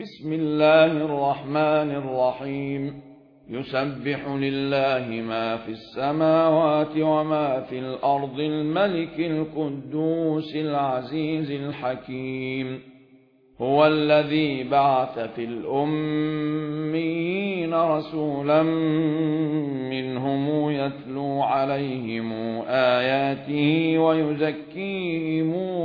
بسم الله الرحمن الرحيم. يسبح لله ما في السماوات وما في الأرض الملك القدوس العزيز الحكيم. هو الذي بعث في الأمين رسولا منهم يتلو عليهم آياته ويزكيهم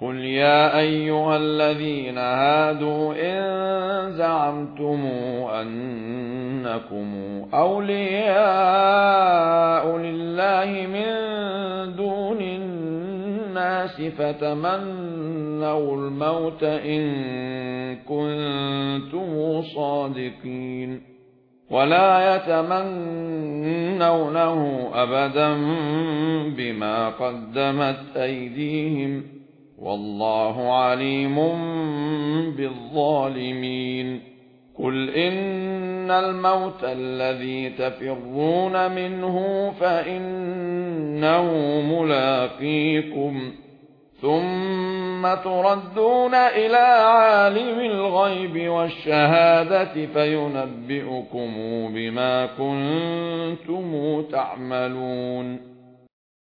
قل يا أيها الذين هادوا إن زعمتم أنكم أولياء لله من دون الناس فتمنوا الموت إن كنتم صادقين ولا يتمنونه أبدا بما قدمت أيديهم والله عليم بالظالمين. قل إن الموت الذي تفرون منه فإنه ملاقيكم. ثم تردون إلى عالم الغيب والشهادة فينبئكم بما كنتم تعملون.